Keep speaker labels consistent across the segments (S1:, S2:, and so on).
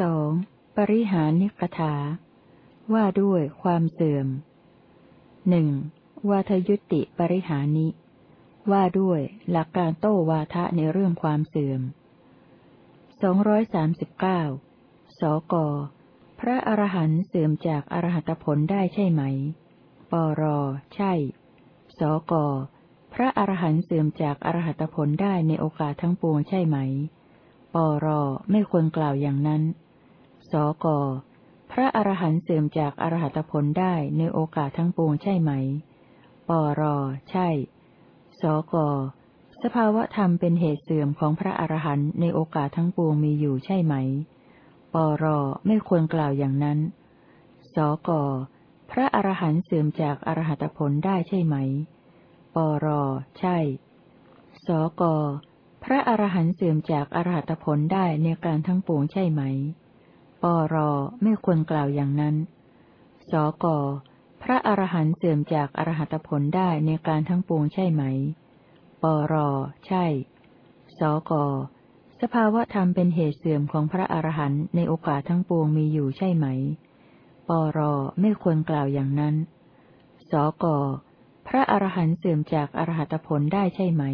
S1: สองปริหานิกถา ว่าด้วยความเสื่อมหนึ่งวาทยุติปริหานิ ว่าด้วยหลักการโต้วาทะในเรื่องความเสื่อมสองร้อยสามสิบเก้าสก พระอรหันต์เสื่อมจากอรหัตผลได้ใช่ไหม ปร ใช่ สก พระอรหันต์เสื่อมจากอรหัตผลได้ในโอกาสทั้งปวงใช่ไหม ปร ไม่ควรกล่าวอย่างนั้น สก พระอรหันต์เสื่อมจากอรหัตผลได้ในโอกาสทั้งปวงใช่ไหม ปร ใช่ สก สภาวะธรรมเป็นเหตุเสื่อมของพระอรหันต์ในโอกาสทั้งปวงมีอยู่ใช่ไหม ปร ไม่ควรกล่าวอย่างนั้น สก พระอรหันต์เสื่อมจากอรหัตผลได้ใช่ไหม ปร ใช่ สกพระอรหันต์เสื่อมจากอรหัตผลได้ในการทั้งปวงใช่ไหม ปรไม่ควรกล่าวอย่างนั้น สก พระอรหันต์เสื่อมจากอรหัตผลได้ในการทั้งปวงใช่ไหม ปร ใช่ สก สภาวะธรรมเป็นเหตุเสื่อมของพระอรหันต์ในโอกาสทั้งปวงมีอยู่ใช่ไหม ปร ไม่ควรกล่าวอย่างนั้น สก พระอรหันต์เสื่อมจากอรหัตผลได้ใช่ไหม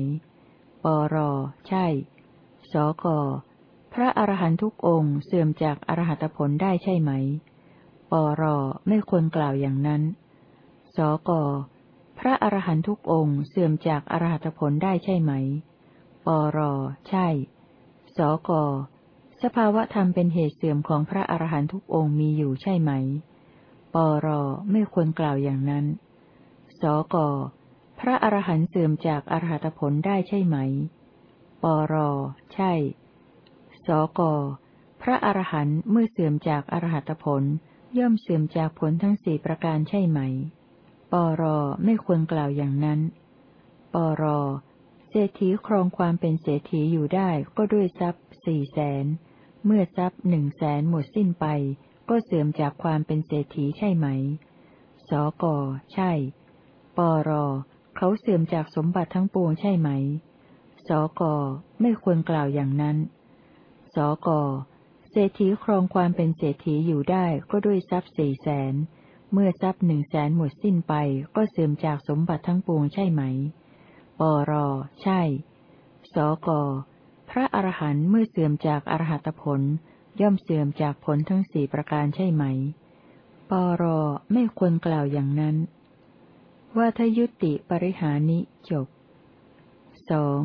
S1: ปร ใช่ สก พระอรหันตุกองค์เสื่อมจากอรหัตผลได้ใช่ไหม ปรไม่ควรกล่าวอย่างนั้น สกพระอรหันตุกองค์เสื่อมจากอรหัตผลได้ใช่ไหม ปรใช่ สกสภาวะธรรมเป็นเหตุเสื่อมของพระอรหันตุกองค์มีอยู่ใช่ไหม ปรไม่ควรกล่าวอย่างนั้น สกพระอรหันต์เสื่อมจากอรหัตผลได้ใช่ไหม ปรใช่ สก พระอรหันต์เมื่อเสื่อมจากอรหัตผล ย่อมเสื่อมจากผลทั้งสี่ประการใช่ไหม ปรไม่ควรกล่าวอย่างนั้น ปรเศรษฐีครองความเป็นเศรษฐีอยู่ได้ก็ด้วยทรัพย์สี่แสน เมื่อทรัพย์หนึ่งแสนหมดสิ้นไป ก็เสื่อมจากความเป็นเศรษฐีใช่ไหม สก ใช่ ปรเขาเสื่อมจากสมบัติทั้งปวงใช่ไหม สก ไม่ควรกล่าวอย่างนั้น สก เศรษฐีครองความเป็นเศรษฐีอยู่ได้ก็ด้วยทรัพย์สี่แสน เมื่อทรัพย์หนึ่งแสนหมดสิ้นไปก็เสื่อมจากสมบัติทั้งปวงใช่ไหม ปร ใช่ สก พระอรหันต์เมื่อเสื่อมจากอรหัตผล ย่อมเสื่อมจากผลทั้งสี่ประการใช่ไหม ปร ไม่ควรกล่าวอย่างนั้น ว่าทยุติปริหานิจบสอง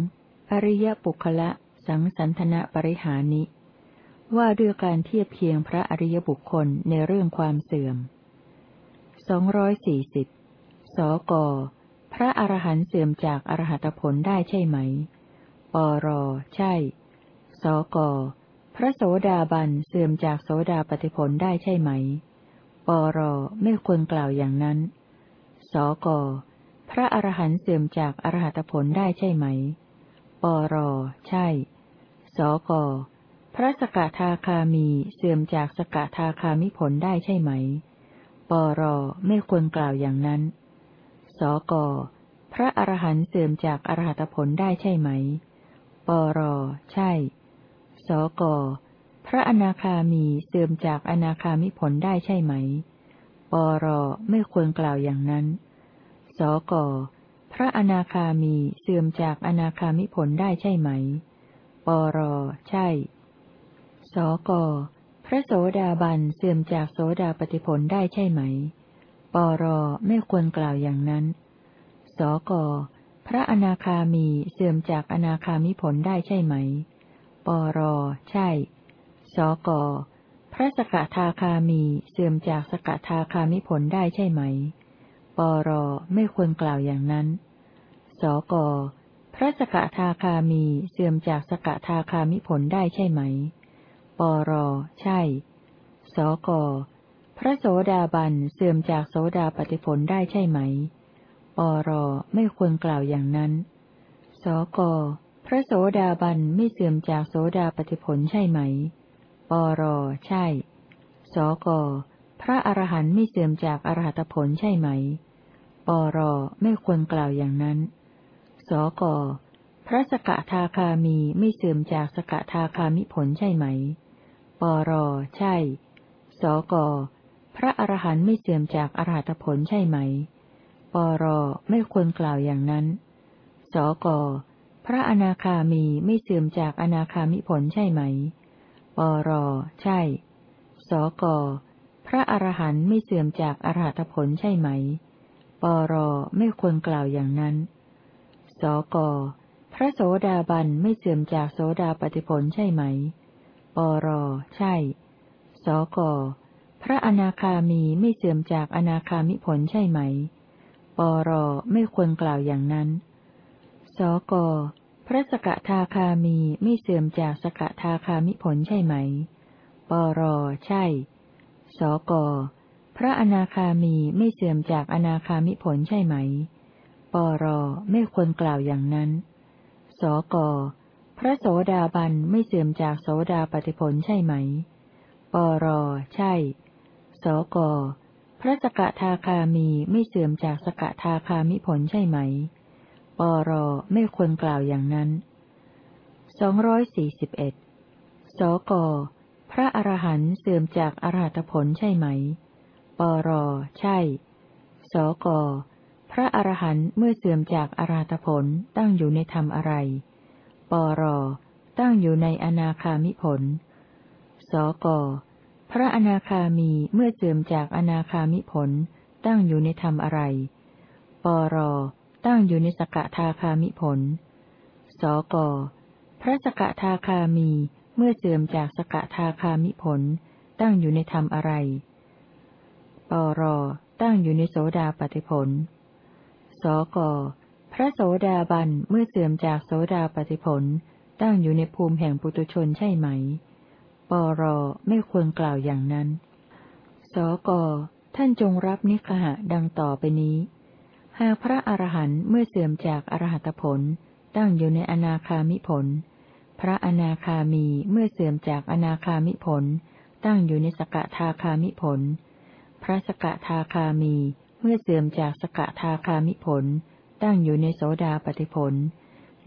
S1: อริยปุคละ สังสันทนะปริหานิ ว่าด้วยการเทียบเคียงพระอริยบุคคลในเรื่องความเสื่อมสองร้อยสี่สิบสก พระอรหันต์เสื่อมจากอรหัตผลได้ใช่ไหม ปร ใช่ สก พระโสดาบันเสื่อมจากโสดาปฏิผลได้ใช่ไหม ปร ไม่ควรกล่าวอย่างนั้น สก พระอรหันต์เสื่อมจากอรหัตผลได้ใช่ไหม ปร ใช่ สก พระสกทาคามีเสื่อมจากสกทาคามิผลได้ใช่ไหม ปร ไม่ควรกล่าวอย่างนั้น สก พระอรหันต์เสื่อมจากอรหัตผลได้ใช่ไหม ปร ใช่ สก พระอนาคามีเสื่อมจากอนาคามิผลได้ใช่ไหม ปร ไม่ควรกล่าวอย่างนั้น สก พระอนาคามีเสื่อมจากอนาคามิผลได้ใช่ไหม ปร ใช่ สก พระโสดาบันเสื่อมจากโสดาปฏิผลได้ใช่ไหม ปร ไม่ควรกล่าวอย่างนั้น สก พระอนาคามีเสื่อมจากอนาคามิผลได้ใช่ไหม ปร ใช่ สก พระสกทาคามีเสื่อมจากสกทาคามิผลได้ใช่ไหม ปรไม่ควรกล่าวอย่างนั้น สก พระสกทาคามีเสื่อมจากสกทาคามิผลได้ใช่ไหม ปร ใช่ สก พระโสดาบันเสื่อมจากโสดาปฏิผลได้ใช่ไหม ปร ไม่ควรกล่าวอย่างนั้น สก พระโสดาบันไม่เสื่อมจากโสดาปฏิผลใช่ไหม ปร ใช่ สกพระอรหันต์ไม่เสื่อมจากอรหัตผลใช่ไหม ปรไม่ควรกล่าวอย่างนั้น สก พระสกทาคามีไม่เสื่อมจากสกทาคามิผลใช่ไหม ปร ใช่ สก พระอรหันต์ไม่เสื่อมจากอรหัตผลใช่ไหม ปร ไม่ควรกล่าวอย่างนั้น สก พระอนาคามีไม่เสื่อมจากอนาคามิผลใช่ไหม ปร ใช่ สก พระอรหันต์ไม่เสื่อมจากอรหัตผลใช่ไหม ปรไม่ควรกล่าวอย่างนั้น สก พระโสดาบันไม่เสื่อมจากโสดาปฏิผลใช่ไหม ปร ใช่ สก พระอนาคามีไม่เสื่อมจากอนาคามิผลใช่ไหม ปร ไม่ควรกล่าวอย่างนั้น สก พระสกทาคามีไม่เสื่อมจากสกทาคามิผลใช่ไหม ปร ใช่ สก พระอนาคามีไม่เสื่อมจากอนาคามิผลใช่ไหม ปรไม่ควรกล่าวอย่างนั้น สกพระโสดาบันไม่เสื่อมจากโสดาปฏิผลใช่ไหม ปรใช่ สกพระสกทาคามีไม่เสื่อมจากสกทาคามิผลใช่ไหม ปรไม่ควรกล่าวอย่างนั้นสองร้อยสี่สิบเอ็ดสกพระอรหันต์เสื่อมจากอรหัตผลใช่ไหม ปร ใช่ สก พระอรหันต์เมื่อเสื่อมจากอรหัตผลตั้งอยู่ในธรรมอะไร ปร ตั้งอยู่ในอนาคามิผล สก พระอนาคามีเมื่อเสื่อมจากอนาคามิผล ตั้งอยู่ในธรรมอะไร ปร ตั้งอยู่ในสกทาคามิผล สก พระสกทาคามีเมื่อเสื่อมจากสกทาคามิผล ตั้งอยู่ในธรรมอะไร ปรตั้งอยู่ในโสดาปฏิผล สก พระโสดาบันเมื่อเสื่อมจากโสดาปฏิผล ตั้งอยู่ในภูมิแห่งปุตุชนใช่ไหม ปรไม่ควรกล่าวอย่างนั้น สก ท่านจงรับนิคหะดังต่อไปนี้ หากพระอรหันต์เมื่อเสื่อมจากอรหัตผล ตั้งอยู่ในอนาคามิผล พระอนาคามีเมื่อเสื่อมจากอนาคามิผล ตั้งอยู่ในสกทาคามิผล พระสกทาคามี เมื่อเสื่อมจากสกทาคามิผล ตั้งอยู่ในโสดาปฏิผล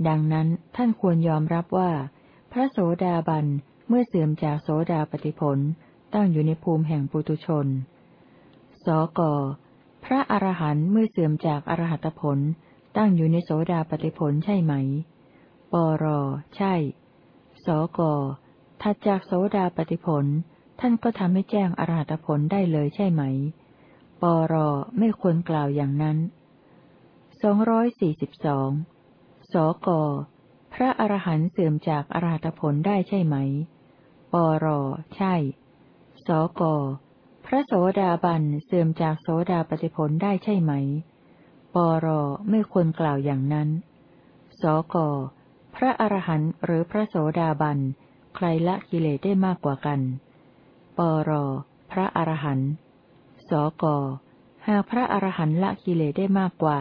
S1: ดังนั้นท่านควรยอมรับว่า พระโสดาบันเมื่อเสื่อมจากโสดาปฏิผล ตั้งอยู่ในภูมิแห่งปุตุชน สก พระอรหันต์เมื่อเสื่อมจากอรหัตผล ตั้งอยู่ในโสดาปฏิผลใช่ไหม ปร ใช่ สกถัดจากโสดาปฏิผล ท่านก็ทำให้แจ้งอรหัตผลได้เลยใช่ไหม ปรไม่ควรกล่าวอย่างนั้นสองร้อยสี่สิบสองสก พระอรหันต์เสื่อมจากอรหัตผลได้ใช่ไหม ปรใช่ สก พระโสดาบันเสื่อมจากโสดาปฏิผลได้ใช่ไหม ปรไม่ควรกล่าวอย่างนั้น สก พระอรหันต์หรือพระโสดาบัน ใครละกิเลสได้มากกว่ากัน ปร พระอรหันต์ สก หากพระอรหันต์ละกิเลสได้มากกว่า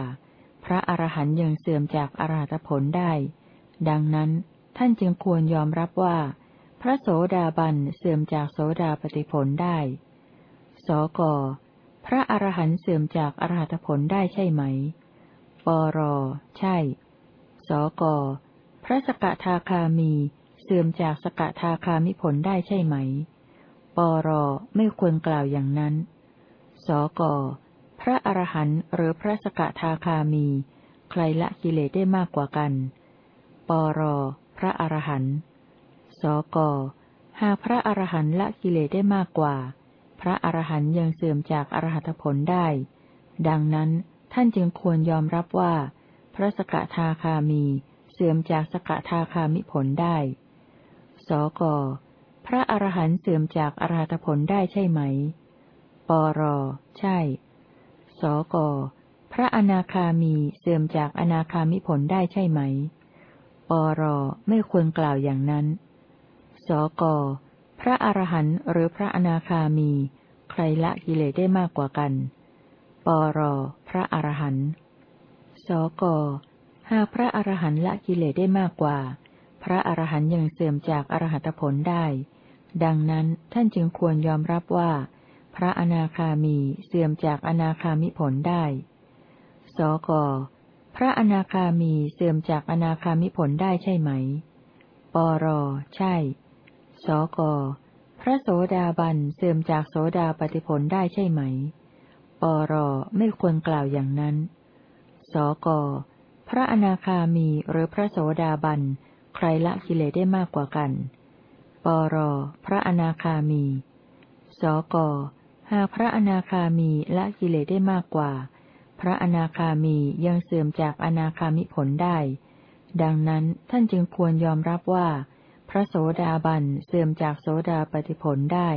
S1: พระอรหันต์ยังเสื่อมจากอรหัตผลได้ ดังนั้นท่านจึงควรยอมรับว่า พระโสดาบันเสื่อมจากโสดาปฏิผลได้ สก พระอรหันต์เสื่อมจากอรหัตผลได้ใช่ไหม ปร ใช่ สก พระสกทาคามีเสื่อมจากสกทาคามิผลได้ใช่ไหม ปรไม่ควรกล่าวอย่างนั้น สกพระอรหันต์หรือพระสกทาคามี ใครละกิเลสได้มากกว่ากัน ปรพระอรหันต์ สกหากพระอรหันต์ละกิเลสได้มากกว่า พระอรหันต์ยังเสื่อมจากอรหัตผลได้ ดังนั้นท่านจึงควรยอมรับว่า พระสกทาคามีเสื่อมจากสกทาคามิผลได้ สก พระอรหันต์เสื่อมจากอรหัตผลได้ใช่ไหม ปร ใช่ สก พระอนาคามีเสื่อมจากอนาคามิผลได้ใช่ไหม ปร ไม่ควรกล่าวอย่างนั้น สก พระอรหันต์หรือพระอนาคามี ใครละกิเลสได้มากกว่ากัน ปร พระอรหันต์ สก หากพระอรหันต์ละกิเลสได้มากกว่า พระอรหันต์ยังเสื่อมจากอรหัตผลได้ ดังนั้นท่านจึงควรยอมรับว่า พระอนาคามีเสื่อมจากอนาคามิผลได้ สก พระอนาคามีเสื่อมจากอนาคามิผลได้ใช่ไหม ปร ใช่ สกพพระโสดาบันเสื่อมจากโสดาปฏิผลได้ใช่ไหม ปร ไม่ควรกล่าวอย่างนั้น สก พระอนาคามีหรือพระโสดาบัน ใครละกิเลสได้มากกว่ากัน ปร พระอนาคามี สก หากพระอนาคามีละกิเลสได้มากกว่า พระอนาคามียังเสื่อมจากอนาคามิผลได้ ดังนั้นท่านจึงควรยอมรับว่า พระโสดาบันเสื่อมจากโสดาปฏิผลได้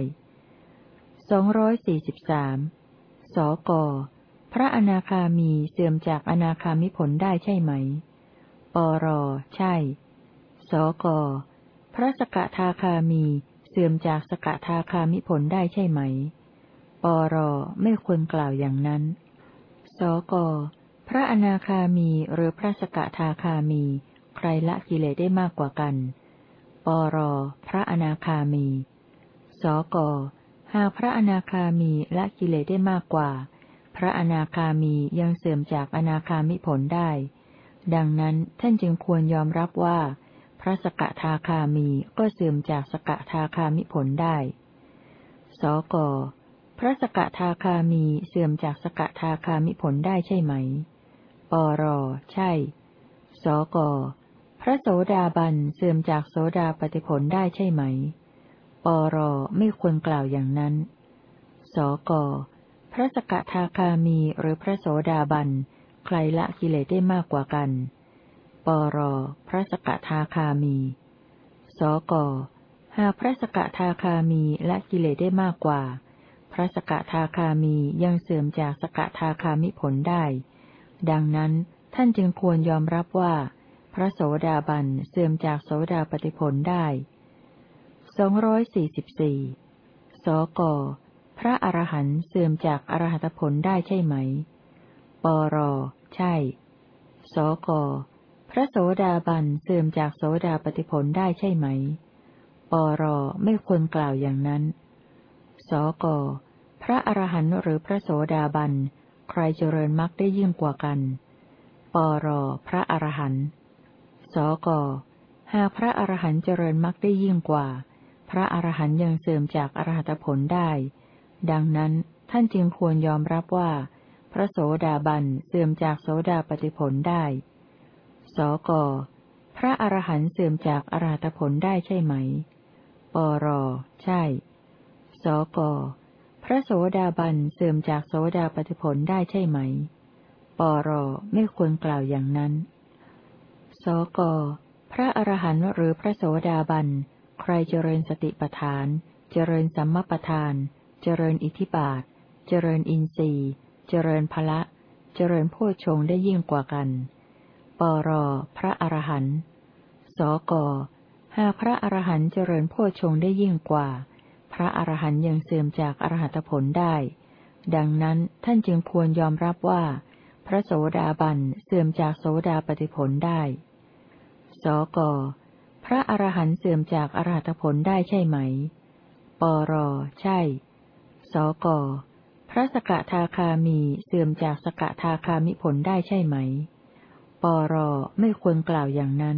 S1: สองร้อยสี่สิบสามสก พระอนาคามีเสื่อมจากอนาคามิผลได้ใช่ไหม ปร ใช่ ก พระสกทาคามีเสื่อมจากสกทาคามิผลได้ใช่ไหม ปรไม่ควรกล่าวอย่างนั้น สก พระอนาคามีหรือพระสกทาคามี ใครละกิเลสได้มากกว่ากัน ปรพระอนาคามี สก หากพระอนาคามีละกิเลสได้มากกว่า พระอนาคามียังเสื่อมจากอนาคามิผลได้ดังนั้นท่านจึงควรยอมรับว่า ระสกทาคามีก็เสื่อมจากสกทาคามิผลได้ สก พระสกทาคามีเสื่อมจากสกทาคามิผลได้ใช่ไหม ปร ใช่ สก พระโสดาบันเสื่อมจากโสดาปฏิผลได้ใช่ไหม ปร ไม่ควรกล่าวอย่างนั้น สก พระสกทาคามีหรือพระโสดาบัน ใครละกิเลสได้มากกว่ากัน ปร พระสกทาคามี สก หากพระสกทาคามีละกิเลสได้มากกว่า พระสกทาคามียังเสื่อมจากสกทาคามิผลได้ ดังนั้นท่านจึงควรยอมรับว่า พระโสดาบันเสื่อมจากโสดาปฏิผลได้สองร้อยสี่สิบสี่สก พระอรหันต์เสื่อมจากอรหัตผลได้ใช่ไหม ปร ใช่ สก ระโสดาบันเสื่อมจากโสดาปฏิผลได้ใช่ไหม ปรไม่ควรกล่าวอย่างนั้น สกพระอรหันต์หรือพระโสดาบัน ใครเจริญมรรคได้ยิ่งกว่ากัน ปรพระอรหันต์ สกหากพระอรหันต์เจริญมรรคได้ยิ่งกว่า พระอรหันต์ยังเสื่อมจากอรหัตผลได้ ดังนั้นท่านจึงควรยอมรับว่า พระโสดาบันเสื่อมจากโสดาปฏิผลได้ สก พระอรหันต์เสื่อมจากอรหัตผลได้ใช่ไหม ปร ใช่ สก พระโสดาบันเสื่อมจากโสดาปฏิผลได้ใช่ไหม ปร ไม่ควรกล่าวอย่างนั้น สก พระอรหันต์หรือพระโสดาบัน ใครเจริญสติปัฏฐาน เจริญสัมมาปัฏฐาน เจริญอิทิบาท เจริญอินทรีย์ เจริญพละ เจริญโพชงได้ยิ่งกว่ากัน ปรพระอรหันต์ สก หากพระอรหันต์เจริญโพชงได้ยิ่งกว่า พระอรหันต์ยังเสื่อมจากอรหัตผลได้ ดังนั้นท่านจึงควรยอมรับว่า พระโสดาบันเสื่อมจากโสดาปฏิผลได้ สก พระอรหันต์เสื่อมจากอรหัตผลได้ใช่ไหม ปร ใช่ สก พระสกทาคามีเสื่อมจากสกทาคามิผลได้ใช่ไหม ปรไม่ควรกล่าวอย่างนั้น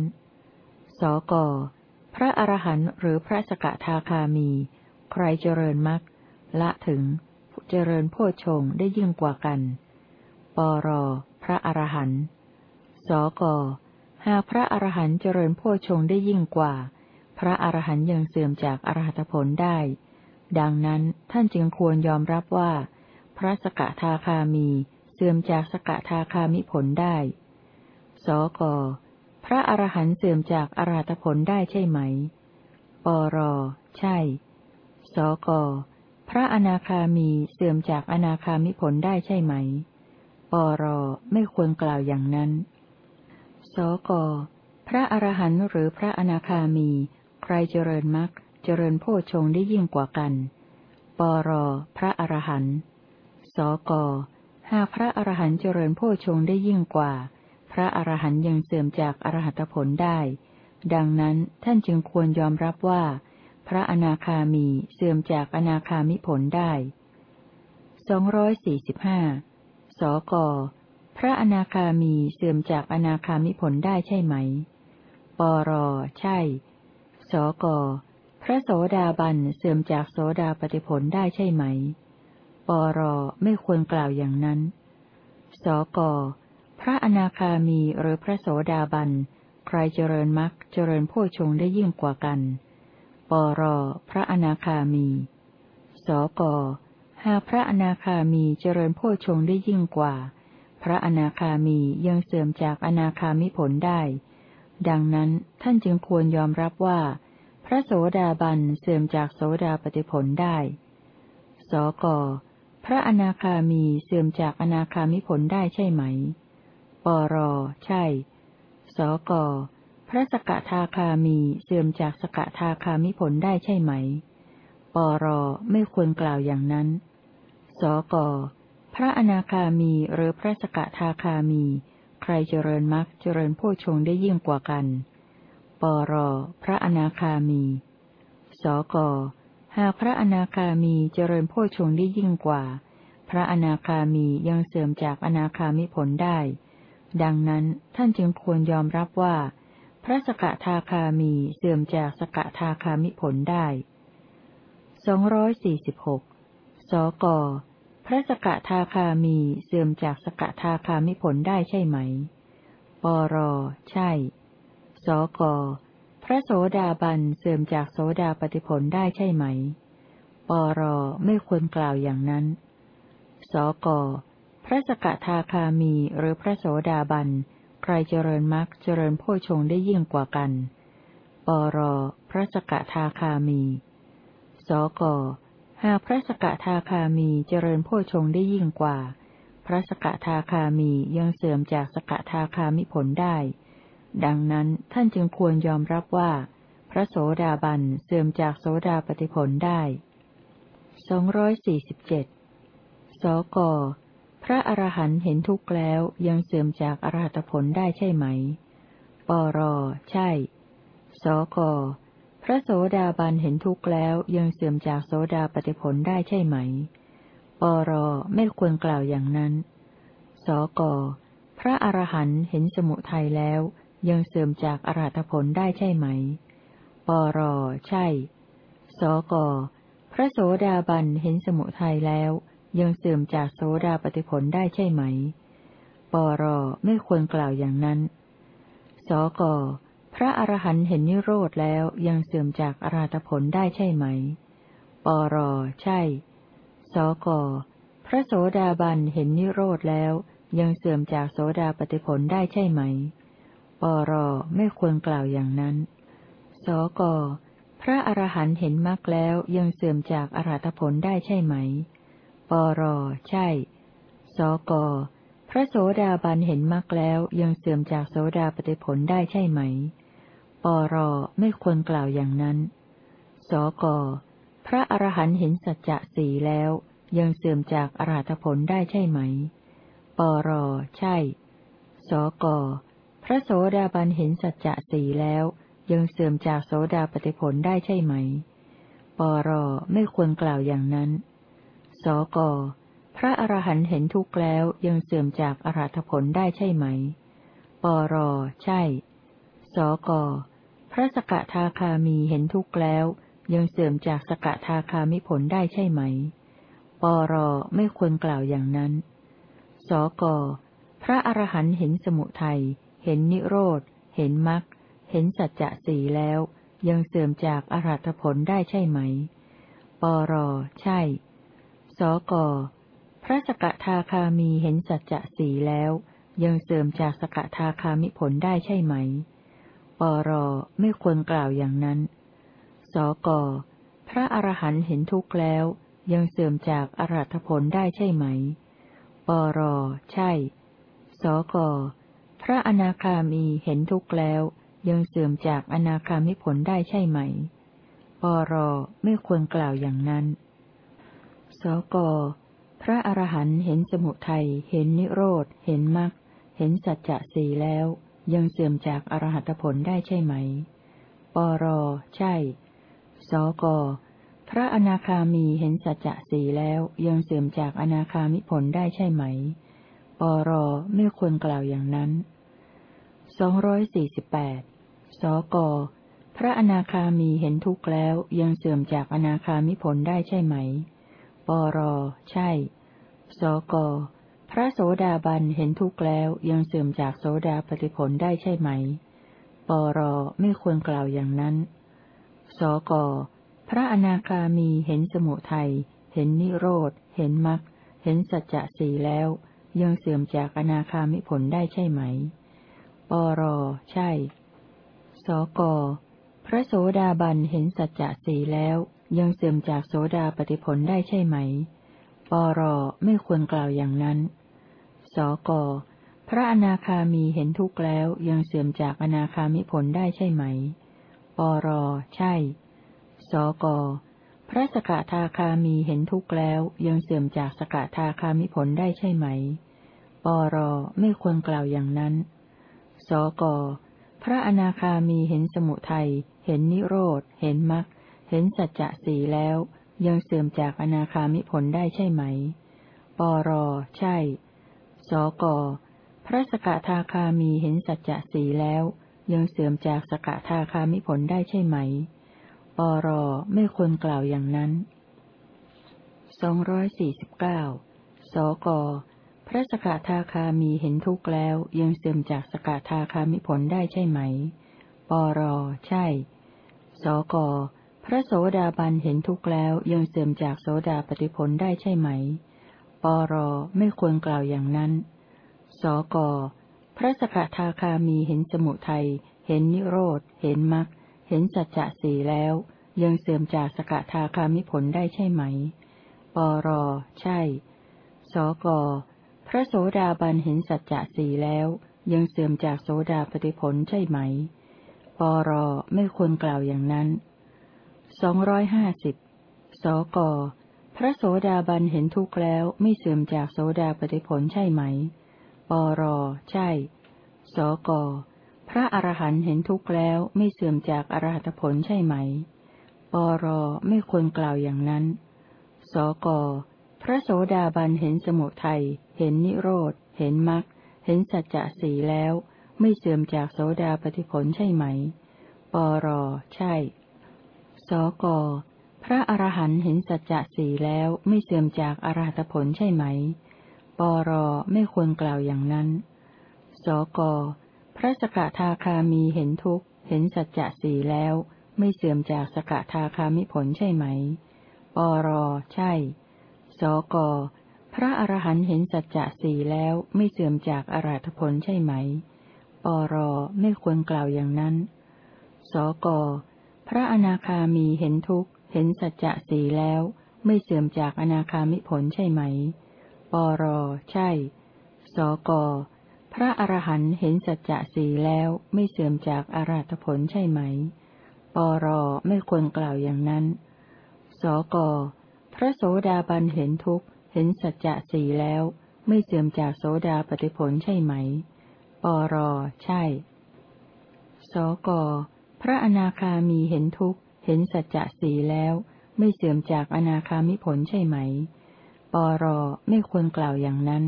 S1: สก พระอรหันต์หรือพระสกทาคามี ใครเจริญมรรคละถึง เจริญโพชงได้ยิ่งกว่ากัน ปร พระอรหันต์ สก หากพระอรหันต์เจริญโพชงได้ยิ่งกว่า พระอรหันต์ยังเสื่อมจากอรหัตผลได้ ดังนั้นท่านจึงควรยอมรับว่า พระสกทาคามีเสื่อมจากสกทาคามิผลได้ สก พระอรหันต์เสื่อมจากอรหัตผลได้ใช่ไหม ปร ใช่ สก พระอนาคามีเสื่อมจากอนาคามิผลได้ใช่ไหม ปร ไม่ควรกล่าวอย่างนั้น สก พระอรหันต์หรือพระอนาคามี ใครเจริญมรรคเจริญโพชงได้ยิ่งกว่ากัน ปร พระอรหันต์ สก หากพระอรหันต์เจริญโพชงได้ยิ่งกว่า ระอรหันต์ยังเสื่อมจากอรหัตผลได้ ดังนั้นท่านจึงควรยอมรับว่า พระอนาคามีเสื่อมจากอนาคามิผลได้สองร้อยสี่สิบห้าสก พระอนาคามีเสื่อมจากอนาคามิผลได้ใช่ไหม ปร ใช่ สก พระโสดาบันเสื่อมจากโสดาปฏิผลได้ใช่ไหม ปร ไม่ควรกล่าวอย่างนั้น สก ระอนาคามีหรือพระโสดาบัน ใครเจริญมรรคเจริญโพชงได้ยิ่งกว่ากัน ปรพระอนาคามี สกหากพระอนาคามีเจริญโพชงได้ยิ่งกว่า พระอนาคามียังเสื่อมจากอนาคามิผลได้ ดังนั้นท่านจึงควรยอมรับว่า พระโสดาบันเสื่อมจากโสดาปฏิผลได้ สกพระอนาคามีเสื่อมจากอนาคามิผลได้ใช่ไหม ปร ใช่ สก พระสกทาคามีเสื่อมจากสกทาคามิผลได้ใช่ไหม ปร ไม่ควรกล่าวอย่างนั้น สก พระอนาคามีหรือพระสกทาคามี ใครเจริญมรรคเจริญโพชงได้ยิ่งกว่ากัน ปร พระอนาคามี สก หากพระอนาคามีเจริญโพชงได้ยิ่งกว่าพระอนาคามียังเสื่อมจากอนาคามิผลได้ ดังนั้นท่านจึงควรยอมรับว่า พระสกทาคามีเสื่อมจากสกทาคามิผลได้สองร้อยสี่สิบหกสก พระสกทาคามีเสื่อมจากสกทาคามิผลได้ใช่ไหม ปร ใช่ สก พระโสดาบันเสื่อมจากโสดาปฏิผลได้ใช่ไหม ปร ไม่ควรกล่าวอย่างนั้น สก พระสกทาคามีหรือพระโสดาบัน ใครเจริญมรรคเจริญโพชงได้ยิ่งกว่ากัน ปร พระสกทาคามี สก หากพระสกทาคามีเจริญโพชงได้ยิ่งกว่า พระสกทาคามียังเสื่อมจากสกทาคามิผลได้ ดังนั้นท่านจึงควรยอมรับว่า พระโสดาบันเสื่อมจากโสดาปฏิผลได้สองร้อยสี่สิบเจ็ดสก พระอรหันต์เห็นทุกข์แล้วยังเสื่อมจากอรหัตผลได้ใช่ไหม ปรใช่ สกพระโสดาบันเห็นทุกข์แล้วยังเสื่อมจากโสดาปฏิผลได้ใช่ไหม ปรไม่ควรกล่าวอย่างนั้น สกพระอรหันต์เห็นสมุทัยแล้วยังเสื่อมจากอรหัตผลได้ใช่ไหม ปรใช่ สกพระโสดาบันเห็นสมุทัยแล้ว ยังเสื่อมจากโสดาปฏิผลได้ใช่ไหม ปรไม่ควรกล่าวอย่างนั้น สกพระอรหันต์เห็นนิโรธแล้วยังเสื่อมจากอรหัตผลได้ใช่ไหม ปรใช่ สกพระโสดาบันเห็นนิโรธแล้วยังเสื่อมจากโสดาปฏิผลได้ใช่ไหม ปรไม่ควรกล่าวอย่างนั้น สกพระอรหันต์เห็นมรรคแล้วยังเสื่อมจากอรหัตผลได้ใช่ไหม ปร ใช่ สก พระโสดาบันเห็นมรรคแล้วยังเสื่อมจากโสดาปฏิผลได้ใช่ไหม ปร ไม่ควรกล่าวอย่างนั้น สก พระอรหันต์เห็นสัจจะสี่แล้ว ยังเสื่อมจากอรหัตผลได้ใช่ไหม ปร ใช่ สก พระโสดาบันเห็นสัจจะสี่แล้วยังเสื่อมจากโสดาปฏิผลได้ใช่ไหม ปร ไม่ควรกล่าวอย่างนั้น สก พระอรหันต์เห็นทุกข์แล้วยังเสื่อมจากอรหัตผลได้ใช่ไหม ปร ใช่ สก พระสกทาคามีเห็นทุกข์แล้ว ยังเสื่อมจากสกทาคามิผลได้ใช่ไหม ปร ไม่ควรกล่าวอย่างนั้น สก พระอรหันต์เห็นสมุทัย เห็นนิโรธ เห็นมรรค เห็นสัจจะสี่แล้ว ยังเสื่อมจากอรหัตผลได้ใช่ไหม ปร ใช่ สก พระสกทาคามีเห็นสัจจะสี่แล้ว ยังเสื่อมจากสกทาคามิผลได้ใช่ไหม ปรไม่ควรกล่าวอย่างนั้น สก พระอรหันต์เห็นทุกข์แล้ว ยังเสื่อมจากอรหัตผลได้ใช่ไหม ปรใช่ สก พระอนาคามีเห็นทุกข์แล้ว ยังเสื่อมจากอนาคามิผลได้ใช่ไหม ปรไม่ควรกล่าวอย่างนั้น สก พระอรหันต์เห็นสมุทัย เห็นนิโรธ เห็นมรรค เห็นสัจจะสี่แล้ว ยังเสื่อมจากอรหัตผลได้ใช่ไหม ปร ใช่ สก พระอนาคามีเห็นสัจจะสี่แล้วยังเสื่อมจากอนาคามิผลได้ใช่ไหม ปร ไม่ควรกล่าวอย่างนั้นสองร้อยสี่สิบแปดสกพระอนาคามีเห็นทุกข์แล้วยังเสื่อมจากอนาคามิผลได้ใช่ไหม ปร ใช่ สก พระโสดาบันเห็นทุกข์แล้วยังเสื่อมจากโสดาปฏิผลได้ใช่ไหม ปร ไม่ควรกล่าวอย่างนั้น สก พระอนาคามีเห็นสมุทัย เห็นนิโรธ เห็นมรรค เห็นสัจจะสีแล้ว ยังเสื่อมจากอนาคามิผลได้ใช่ไหม ปร ใช่ สก พระโสดาบันเห็นสัจจะสีแล้ว ยังเสื่อมจากโสดาปฏิผลได้ใช่ไหม ปรไม่ควรกล่าวอย่างนั้น สก พระอนาคามีเห็นทุกข์แล้วยังเสื่อมจากอนาคามิผลได้ใช่ไหม ปรใช่ สก พระสกทาคามีเห็นทุกข์แล้วยังเสื่อมจากสกทาคามิผลได้ใช่ไหม ปรไม่ควรกล่าวอย่างนั้น สก พระอนาคามีเห็นสมุทัย เห็นนิโรธ เห็นมรรค เห็นสัจจะสีแล้ว ยังเสื่อมจากอนาคามิผลได้ใช่ไหม ปร ใช่ สก พระสกทาคามีเห็นสัจจะสีแล้ว ยังเสื่อมจากสกทาคามิผลได้ใช่ไหม ปร ไม่ควรกล่าวอย่างนั้นสองร้อยสี่สิบเก้าสก พระสกทาคามีเห็นทุกข์แล้ว ยังเสื่อมจากสกทาคามิผลได้ใช่ไหม ปร ใช่ สก พระโสดาบันเห็นทุกข์แล้วยังเสื่อมจากโสดาปฏิผลได้ใช่ไหม ปรไม่ควรกล่าวอย่างนั้น สก พระสกทาคามีเห็นสมุทัย เห็นนิโรธ เห็นมรรค เห็นสัจจะสีแล้ว ยังเสื่อมจากสกทาคามิผลได้ใช่ไหม ปรใช่ สก พระโสดาบันเห็นสัจจะสีแล้ว ยังเสื่อมจากโสดาปฏิผลใช่ไหม ปรไม่ควรกล่าวอย่างนั้น สองร้อยห้าสิบสกพระโสดาบันเห็นทุกข์แล้วไม่เสื่อมจากโสดาปฏิผลใช่ไหม ปร ใช่ สก พระอรหันต์เห็นทุกข์แล้วไม่เสื่อมจากอรหัตผลใช่ไหม ปร ไม่ควรกล่าวอย่างนั้น สก พระโสดาบันเห็นสมุทัย เห็นนิโรธ เห็นมรรค เห็นสัจจะสีแล้ว ไม่เสื่อมจากโสดาปฏิผลใช่ไหม ปร ใช่ สก พระอรหันต์เห็นสัจจะสี่แล้วไม่เสื่อมจากอรหัตผลใช่ไหม ปรไม่ควรกล่าวอย่างนั้น สก พระสกทาคามีเห็นทุกข์ เห็นสัจจะสี่แล้ว ไม่เสื่อมจากสกทาคามิผลใช่ไหม ปรใช่ สก พระอรหันต์เห็นสัจจะสี่แล้วไม่เสื่อมจากอรหัตผลใช่ไหม ปรไม่ควรกล่าวอย่างนั้น สก พระอนาคามีเห็นทุกข์ เห็นสัจจะสีแล้ว ไม่เสื่อมจากอนาคามิผลใช่ไหม ปร ใช่ สก พระอรหันต์เห็นสัจจะสีแล้วไม่เสื่อมจากอาราธผลใช่ไหม ปร ไม่ควรกล่าวอย่างนั้น สก พระโสดาบันเห็นทุกข์ เห็นสัจจะสีแล้ว ไม่เสื่อมจากโสดาปฏิผลใช่ไหม ปร ใช่ สก พระอนาคามีเห็นทุกข์ เห็นสัจจะสีแล้ว ไม่เสื่อมจากอนาคามิผลใช่ไหม ปรไม่ควรกล่าวอย่างนั้น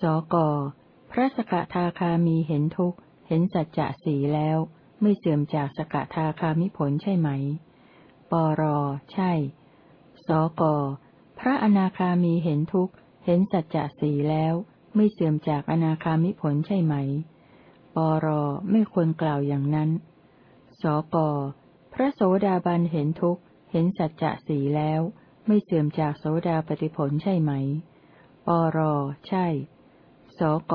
S1: สก พระสกทาคามีเห็นทุกข์ เห็นสัจจะสีแล้ว ไม่เสื่อมจากสกทาคามิผลใช่ไหม ปรใช่ สก พระอนาคามีเห็นทุกข์ เห็นสัจจะสีแล้ว ไม่เสื่อมจากอนาคามิผลใช่ไหม ปรไม่ควรกล่าวอย่างนั้น สก พระโสดาบันเห็นทุกข์ เห็นสัจจะสีแล้ว ไม่เสื่อมจากโสดาปฏิผลใช่ไหม ปร ใช่ สก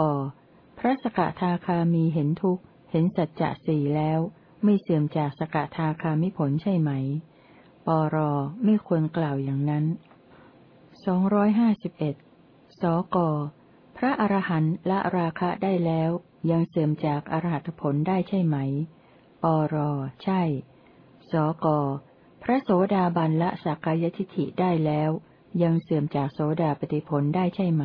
S1: พระสกทาคามีเห็นทุกข์ เห็นสัจจะสีแล้ว ไม่เสื่อมจากสกทาคามิผลใช่ไหม ปร ไม่ควรกล่าวอย่างนั้นสองร้อยห้าสิบเอ็ดสก พระอรหันต์ละราคะได้แล้ว ยังเสื่อมจากอรหัตผลได้ใช่ไหม ปร ใช่ สก พระโสดาบันละสักกายทิฐิได้แล้ว ยังเสื่อมจากโสดาปฏิผลได้ใช่ไหม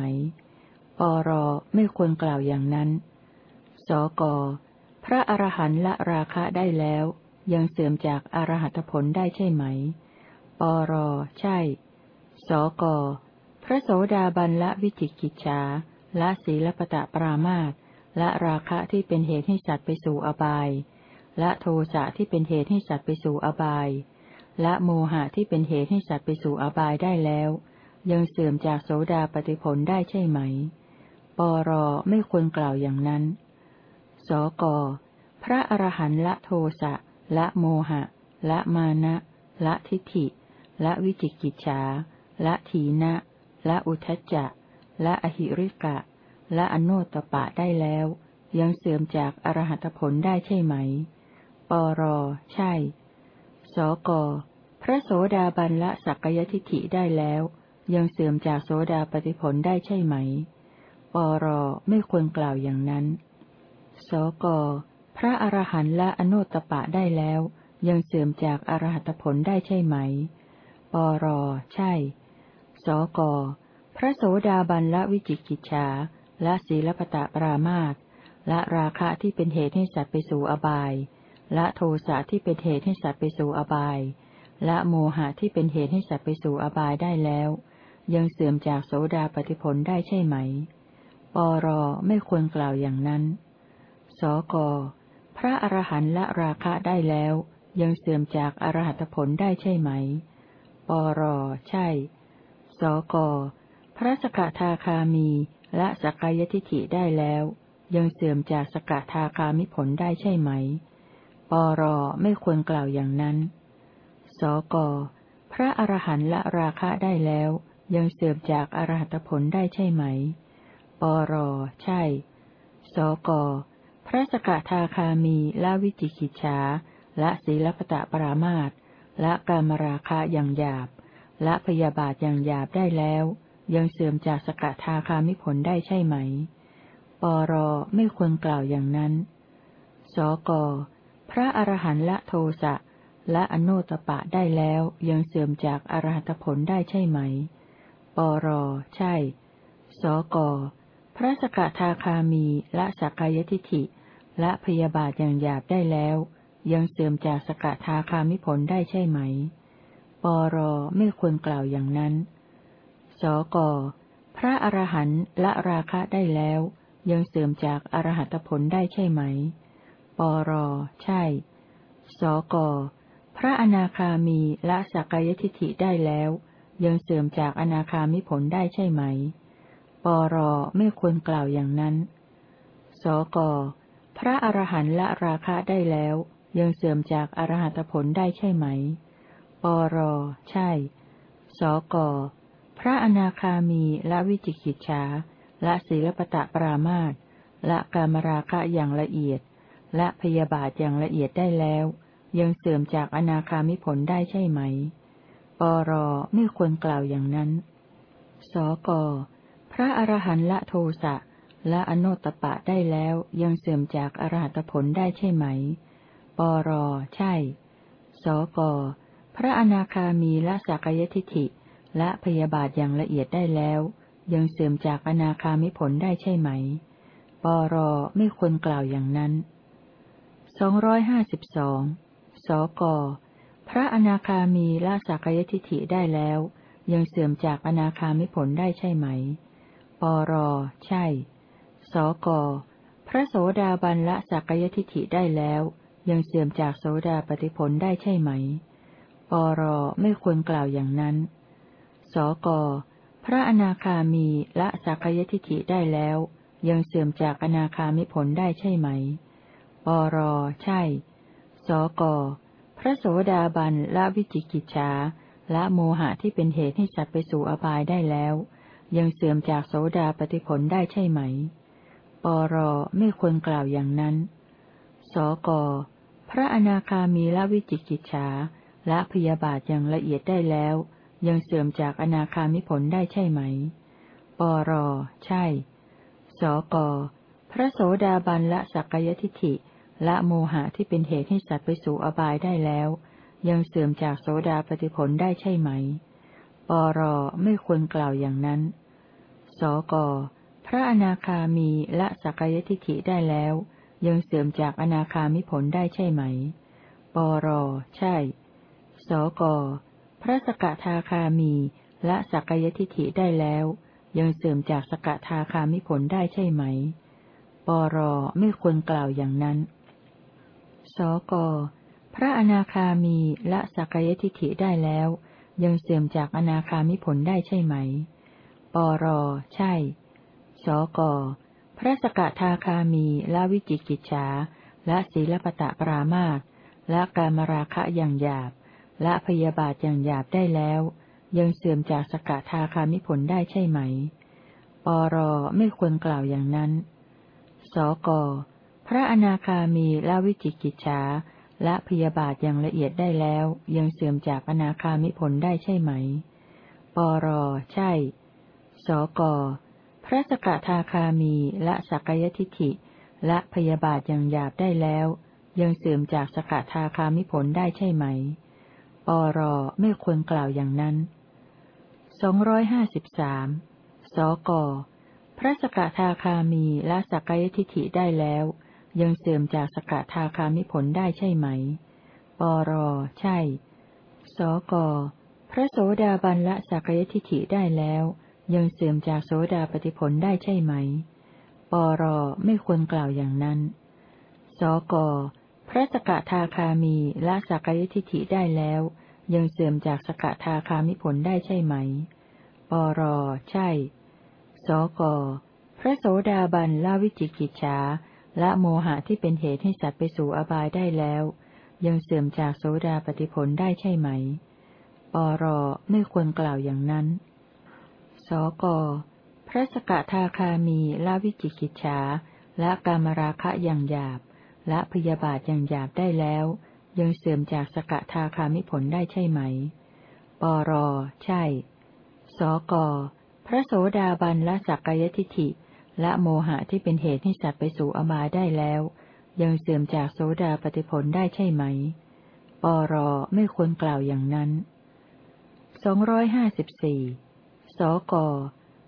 S1: ปร ไม่ควรกล่าวอย่างนั้น สก พระอรหันต์ละราคะได้แล้ว ยังเสื่อมจากอรหัตผลได้ใช่ไหม ปร ใช่ สก พระโสดาบันละวิจิกิจฉาละศีลปตะปรามาตละราคะที่เป็นเหตุให้สัตว์ไปสู่อบาย ละโทสะที่เป็นเหตุให้สัตว์ไปสู่อบาย ละโมหะที่เป็นเหตุให้สัตว์ไปสู่อบายได้แล้ว ยังเสื่อมจากโสดาปฏิผลได้ใช่ไหม ปรไม่ควรกล่าวอย่างนั้น สก พระอรหันต์ละโทสะ ละโมหะ ละมานะ ละทิฏฐิ ละวิจิกิจฉา ละถีนะ ละอุทจจะ ละอหิริกะ ละอโนตปะได้แล้ว ยังเสื่อมจากอรหัตผลได้ใช่ไหม ปร ใช่ สก พระโสดาบันละสักยทิฐิได้แล้ว ยังเสื่อมจากโสดาปฏิผลได้ใช่ไหม ปร ไม่ควรกล่าวอย่างนั้น สก พระอรหันต์ละอโนตปะได้แล้ว ยังเสื่อมจากอรหัตผลได้ใช่ไหม ปร ใช่ สก พระโสดาบันละวิจิกิจฉาละศีลปตะปรามาตละราคะที่เป็นเหตุให้สัตว์ไปสู่อบาย ละโทสะที่เป็นเหตุให้สัตว์ไปสู่อบาย ละโมหะที่เป็นเหตุให้สัตว์ไปสู่อบายได้แล้ว ยังเสื่อมจากโสดาปฏิผลได้ใช่ไหม ปรไม่ควรกล่าวอย่างนั้น สก พระอรหันต์ละราคะได้แล้ว ยังเสื่อมจากอรหัตผลได้ใช่ไหม ปรใช่ สก พระสกทาคามีละสกายทิฐิได้แล้ว ยังเสื่อมจากสกทาคามิผลได้ใช่ไหม ปรไม่ควรกล่าวอย่างนั้น สก พระอรหันต์ละราคะได้แล้ว ยังเสื่อมจากอรหัตผลได้ใช่ไหม ปร ใช่ สก พระสกทาคามีละวิจิกิจฉาละศีลปตะปรามาตละกามราคะอย่างหยาบ ละพยาบาทอย่างหยาบได้แล้ว ยังเสื่อมจากสกทาคามิผลได้ใช่ไหม ปร ไม่ควรกล่าวอย่างนั้น สก ระอรหันต์ละโทสะและอโนตปะได้แล้วยังเสื่อมจากอรหัตผลได้ใช่ไหม ปร ใช่ สก พระสกทาคามีละสักกายทิฐิและพยาบาทอย่างหยาบได้แล้ว ยังเสื่อมจากสกทาคามิผลได้ใช่ไหม ปร ไม่ควรกล่าวอย่างนั้น สก พระอรหันต์ละราคะได้แล้ว ยังเสื่อมจากอรหัตผลได้ใช่ไหม ปร ใช่ สก พระอนาคามีละสักกายทิฐิได้แล้ว ยังเสื่อมจากอนาคามิผลได้ใช่ไหม ปร ไม่ควรกล่าวอย่างนั้น สก พระอรหันต์ละราคะได้แล้ว ยังเสื่อมจากอรหัตผลได้ใช่ไหม ปร ใช่ สก พระอนาคามีละวิจิกิจฉาละศีลปตะปรามาตละกามราคะอย่างละเอียด และพยาบาทอย่างละเอียดได้แล้ว ยังเสื่อมจากอนาคามิผลได้ใช่ไหม ปรไม่ควรกล่าวอย่างนั้น สก พระอรหันต์ละโทสะและอโนตปะได้แล้วยังเสื่อมจากอรหัตผลได้ใช่ไหม ปรใช่ สก พระอนาคามีละสักยทิฐิและพยาบาทอย่างละเอียดได้แล้ว ยังเสื่อมจากอนาคามิผลได้ใช่ไหม ปรไม่ควรกล่าวอย่างนั้น สองร้อยห้าสิบสองสก พระอนาคามีละสักยทิฐิได้แล้ว ยังเสื่อมจากอนาคามิผลได้ใช่ไหม ปร ใช่ สก พระโสดาบันละสักยทิฐิได้แล้ว ยังเสื่อมจากโสดาปฏิผลได้ใช่ไหม ปร ไม่ควรกล่าวอย่างนั้น สก พระอนาคามีละสักยทิฐิได้แล้ว ยังเสื่อมจากอนาคามิผลได้ใช่ไหม ปร ใช่ สก พระโสดาบันละวิจิกิจฉาละโมหะที่เป็นเหตุให้สัตว์ไปสู่อบายได้แล้ว ยังเสื่อมจากโสดาปฏิผลได้ใช่ไหม ปร ไม่ควรกล่าวอย่างนั้น สก พระอนาคามีละวิจิกิจฉาละพยาบาทอย่างละเอียดได้แล้ว ยังเสื่อมจากอนาคามิผลได้ใช่ไหม ปร ใช่ สก พระโสดาบันละสักยทิฐิ ละโมหะที่เป็นเหตุให้สัตว์ไปสู่อบายได้แล้ว ยังเสื่อมจากโสดาปฏิผลได้ใช่ไหม ปรไม่ควรกล่าวอย่างนั้น สกพระอนาคามีละสักยทิฐิได้แล้ว ยังเสื่อมจากอนาคามิผลได้ใช่ไหม ปรใช่ สกพระสกทาคามีละสักยทิฐิได้แล้ว ยังเสื่อมจากสกทาคามิผลได้ใช่ไหม ปรไม่ควรกล่าวอย่างนั้น สก พระอนาคามีละสักยทิฐิได้แล้ว ยังเสื่อมจากอนาคามิผลได้ใช่ไหม ปร ใช่ สก พระสกทาคามีละวิจิกิจฉาและศีลปตะปรามาตและการมราคะอย่างหยาบและพยาบาทอย่างหยาบได้แล้ว ยังเสื่อมจากสกทาคามิผลได้ใช่ไหม ปร ไม่ควรกล่าวอย่างนั้น สก พระอนาคามีละวิจิกิจฉาและพยาบาทอย่างละเอียดได้แล้ว ยังเสื่อมจากอนาคามิผลได้ใช่ไหม ปรใช่ สก พระสกทาคามีละสักยทิฏฐิและพยาบาทอย่างหยาบได้แล้ว ยังเสื่อมจากสกทาคามิผลได้ใช่ไหม ปรไม่ควรกล่าวอย่างนั้นสองร้อยห้าสิบสามสก พระสกทาคามีละสักยทิฏฐิได้แล้ว ยังเสื่อมจากสกทาคามิผลได้ใช่ไหม ปร ใช่ สก พระโสดาบันละสักยทิฐิได้แล้ว ยังเสื่อมจากโสดาปฏิผลได้ใช่ไหม ปร ไม่ควรกล่าวอย่างนั้น สก พระสกทาคามีละสักยทิฐิได้แล้ว ยังเสื่อมจากสกทาคามิผลได้ใช่ไหม ปร ใช่ สก พระโสดาบันละวิจิกิจฉา ละโมหะที่เป็นเหตุให้สัตว์ไปสู่อบายได้แล้ว ยังเสื่อมจากโสดาปฏิผลได้ใช่ไหม ปรไม่ควรกล่าวอย่างนั้น สก พระสกทาคามีละวิจิกิจฉาละกามราคะอย่างหยาบละพยาบาทอย่างหยาบได้แล้ว ยังเสื่อมจากสกทาคามิผลได้ใช่ไหม ปรใช่ สก พระโสดาบันละสักกายทิฏฐิ ละโมหะที่เป็นเหตุให้สัตว์ไปสู่อบายได้แล้ว ยังเสื่อมจากโสดาปฏิผลได้ใช่ไหม ปรไม่ควรกล่าวอย่างนั้นสองร้อยห้าสิบสี่สก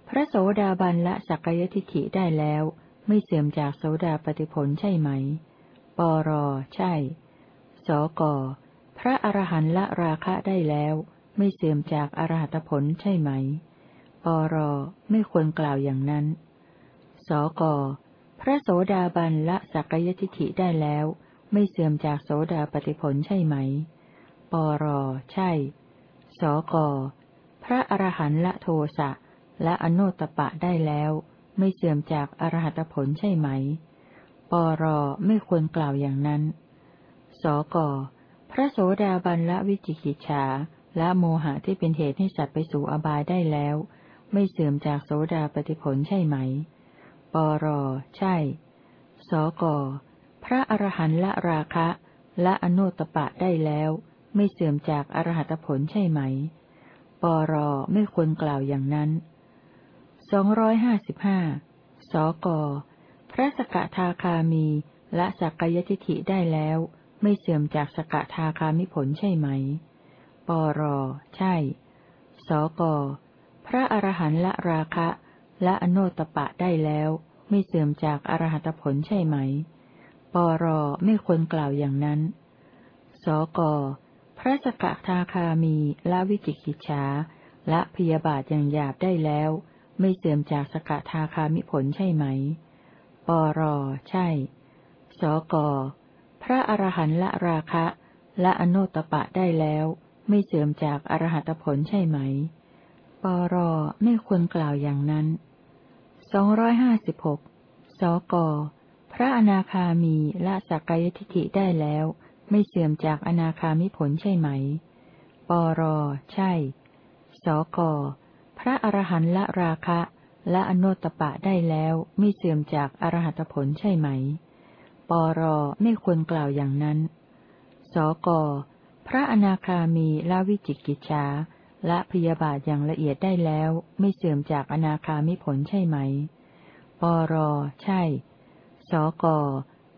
S1: พระโสดาบันละสักยทิฐิได้แล้ว ไม่เสื่อมจากโสดาปฏิผลใช่ไหม ปรใช่ สก พระอรหันต์ละราคะได้แล้ว ไม่เสื่อมจากอรหัตผลใช่ไหม ปรไม่ควรกล่าวอย่างนั้น สก พระโสดาบันละสักยทิฐิได้แล้ว ไม่เสื่อมจากโสดาปฏิผลใช่ไหม ปร ใช่ สก พระอรหันต์ละโทสะและอนุตตปะได้แล้ว ไม่เสื่อมจากอรหัตผลใช่ไหม ปร ไม่ควรกล่าวอย่างนั้น สก พระโสดาบันละวิจิกิจฉาและโมหะที่เป็นเหตุให้สัตว์ไปสู่อบายได้แล้ว ไม่เสื่อมจากโสดาปฏิผลใช่ไหม ปร ใช่ สก พระอรหันต์ละราคะ ละอนุตปะได้แล้ว ไม่เสื่อมจากอรหัตผลใช่ไหม ปร ไม่ควรกล่าวอย่างนั้นสองร้อยห้าสิบห้าสก พระสกทาคามีละสักกายทิฐิได้แล้ว ไม่เสื่อมจากสกทาคามิผลใช่ไหม ปร ใช่ สก พระอรหันต์ละราคะ และอโนตปะได้แล้ว ไม่เสื่อมจากอรหัตผลใช่ไหม ปรไม่ควรกล่าวอย่างนั้น สก พระสกทาคามีละวิจิกิจฉาละพยาบาทอย่างหยาบได้แล้ว ไม่เสื่อมจากสกทาคามิผลใช่ไหม ปรใช่ สก พระอรหันละราคะและอโนตปะได้แล้ว ไม่เสื่อมจากอรหัตผลใช่ไหม ปรไม่ควรกล่าวอย่างนั้น สองร้อยห้าสิบหกสก พระอนาคามีละสักกายทิฐิได้แล้ว ไม่เสื่อมจากอนาคามิผลใช่ไหม ปร ใช่ สก พระอรหันต์ละราคะและอนุตตปะได้แล้วไม่เสื่อมจากอรหัตผลใช่ไหม ปร ไม่ควรกล่าวอย่างนั้น สก พระอนาคามีละวิจิกิจฉา ละพยาบาทอย่างละเอียดได้แล้ว ไม่เสื่อมจากอนาคามิผลใช่ไหม ปร ใช่ สก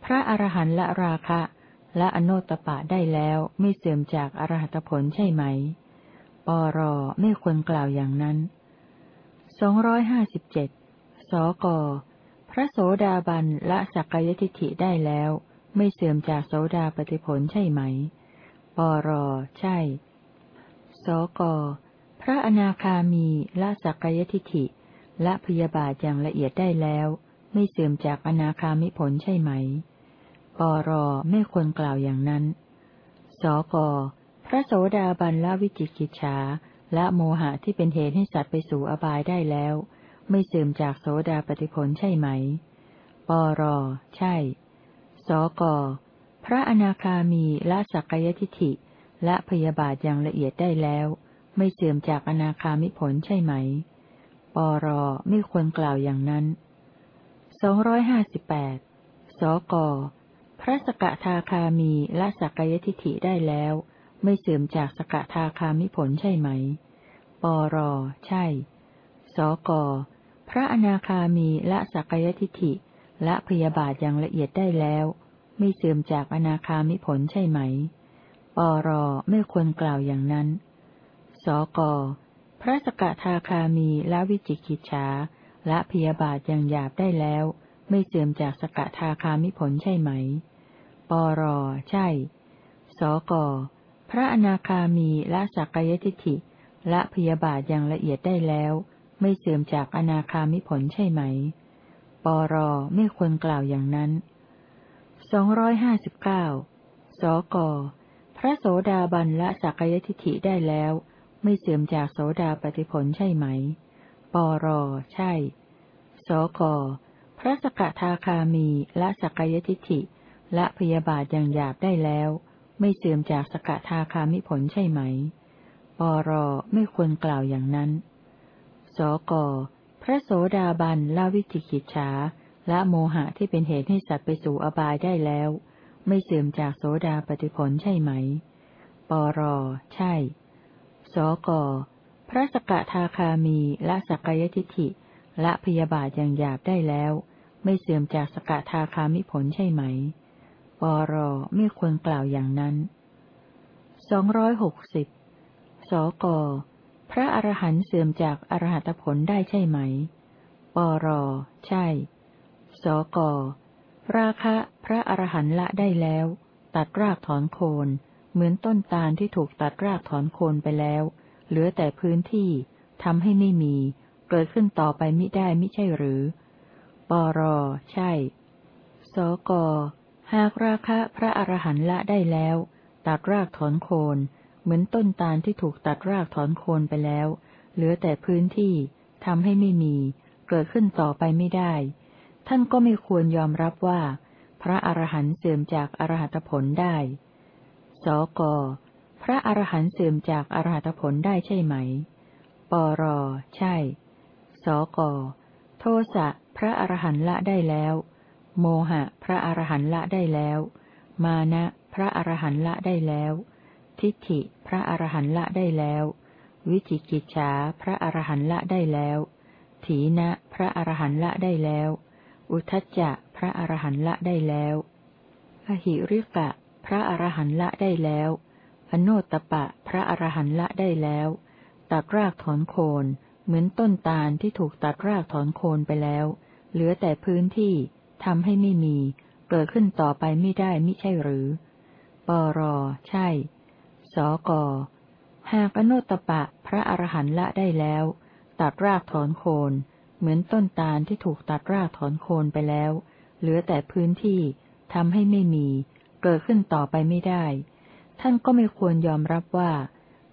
S1: พระอรหันต์ละราคะ และอโนตปะได้แล้วไม่เสื่อมจากอรหัตผลใช่ไหม ปร ไม่ควรกล่าวอย่างนั้นสองร้อยห้าสิบเจ็ดสก พระโสดาบันละสักกายทิฐิได้แล้ว ไม่เสื่อมจากโสดาปฏิผลใช่ไหม ปร ใช่ สก พระอนาคามีละสักกายทิฐิละพยาบาทอย่างละเอียดได้แล้ว ไม่เสื่อมจากอนาคามิผลใช่ไหม ปรไม่ควรกล่าวอย่างนั้น สก พระโสดาบันละวิจิกิจฉาและโมหะที่เป็นเหตุให้สัตว์ไปสู่อบายได้แล้ว ไม่เสื่อมจากโสดาปฏิผลใช่ไหม ปรใช่ สก พระอนาคามีละสักายทิฐิ และพยาบาทอย่างละเอียดได้แล้ว ไม่เสื่อมจากอนาคามิผลใช่ไหม ปรไม่ควรกล่าวอย่างนั้นสองร้อยห้าสิบแปดสก พระสกทาคามีละสักยทิฐิได้แล้ว ไม่เสื่อมจากสกทาคามิผลใช่ไหม ปรใช่ สก พระอนาคามีละสักยทิฐิและพยาบาทอย่างละเอียดได้แล้ว ไม่เสื่อมจากอนาคามิผลใช่ไหม ปรไม่ควรกล่าวอย่างนั้น สก พระสกทาคามีละวิจิกิจฉาและพยาบาทอย่างหยาบได้แล้ว ไม่เสื่อมจากสกทาคามิผลใช่ไหม ปรใช่ สก พระอนาคามีละสักยทิฐิและพยาบาทอย่างละเอียดได้แล้ว ไม่เสื่อมจากอนาคามิผลใช่ไหม ปรไม่ควรกล่าวอย่างนั้นสองร้อยห้าสิบเก้าสก ระโสดาบันละสักยทิฐิได้แล้ว ไม่เสื่อมจากโสดาปฏิผลใช่ไหม ปรใช่ สกพระสกทาคามีละสักยทิฐิละพยาบาทอย่างหยาบได้แล้ว ไม่เสื่อมจากสกทาคามิผลใช่ไหม ปรไม่ควรกล่าวอย่างนั้น สกพระโสดาบันละวิจิกิจฉาละโมหะที่เป็นเหตุให้สัตว์ไปสู่อบายได้แล้ว ไม่เสื่อมจากโสดาปฏิผลใช่ไหม ปร ใช่ สก พระสกทาคามีละสักยทิฐิ ละพยาบาทอย่างหยาบได้แล้ว ไม่เสื่อมจากสกทาคามิผลใช่ไหม ปร ไม่ควรกล่าวอย่างนั้นสองร้อยหกสิบสก พระอรหันต์เสื่อมจากอรหัตผลได้ใช่ไหม ปร ใช่ สก ราคะพระอรหันต์ละได้แล้ว ตัดรากถอนโคน เหมือนต้นตาลที่ถูกตัดรากถอนโคนไปแล้ว เหลือแต่พื้นที่ทำให้ไม่มี เกิดขึ้นต่อไปมิได้มิใช่หรือ ปร ใช่ สก หากราคะพระอรหันต์ละได้แล้ว ตัดรากถอนโคน เหมือนต้นตาลที่ถูกตัดรากถอนโคนไปแล้ว เหลือแต่พื้นที่ทำให้ไม่มี เกิดขึ้นต่อไปไม่ได้ ท่านก็ไม่ควรยอมรับว่า พระอรหันต์เสื่อมจากอรหัตผลได้ สก พระอรหันต์เสื่อมจากอรหัตผลได้ใช่ไหม ปร ใช่ สก โทสะพระอรหันต์ละได้แล้ว โมหะ พระอรหันต์ละได้แล้ว มานะ พระอรหันต์ละได้แล้ว ทิฏฐิ พระอรหันต์ละได้แล้ว วิจิกิจฉา พระอรหันต์ละได้แล้ว ถีนะ พระอรหันต์ละได้แล้ว อุทจจะพระอรหันต์ละได้แล้ว อหิริกะ พระอรหันต์ละได้แล้ว อโนตปะ พระอรหันต์ละได้แล้ว ตัดรากถอนโคน เหมือนต้นตาลที่ถูกตัดรากถอนโคนไปแล้ว เหลือแต่พื้นที่ทำให้ไม่มี เกิดขึ้นต่อไปไม่ได้มิใช่หรือ ปร ใช่ สก หากอโนตปะ พระอรหันต์ละได้แล้ว ตัดรากถอนโคน เหมือนต้นตาลที่ถูกตัดรากถอนโคนไปแล้ว เหลือแต่พื้นที่ทำให้ไม่มี เกิดขึ้นต่อไปไม่ได้ ท่านก็ไม่ควรยอมรับว่า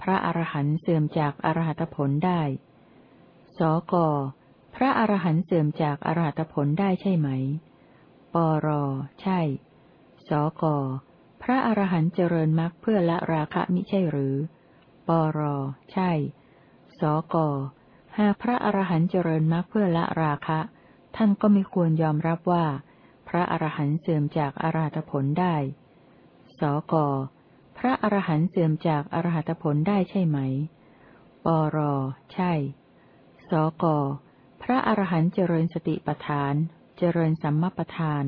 S1: พระอรหันต์เสื่อมจากอรหัตผลได้ สก พระอรหันต์เสื่อมจากอรหัตผลได้ใช่ไหม ปร ใช่ สก พระอรหันต์เจริญมรรคเพื่อละราคะมิใช่หรือ ปร ใช่ สก หากพระอรหันต์เจริญมรรคเพื่อละราคะ ท่านก็ไม่ควรยอมรับว่า พระอรหันต์เสื่อมจากอรหัตผลได้ สก พระอรหันต์เสื่อมจากอรหัตผลได้ใช่ไหม ปร ใช่ สก พระอรหันต์เจริญสติปัฏฐาน เจริญสัมมาปัฏฐาน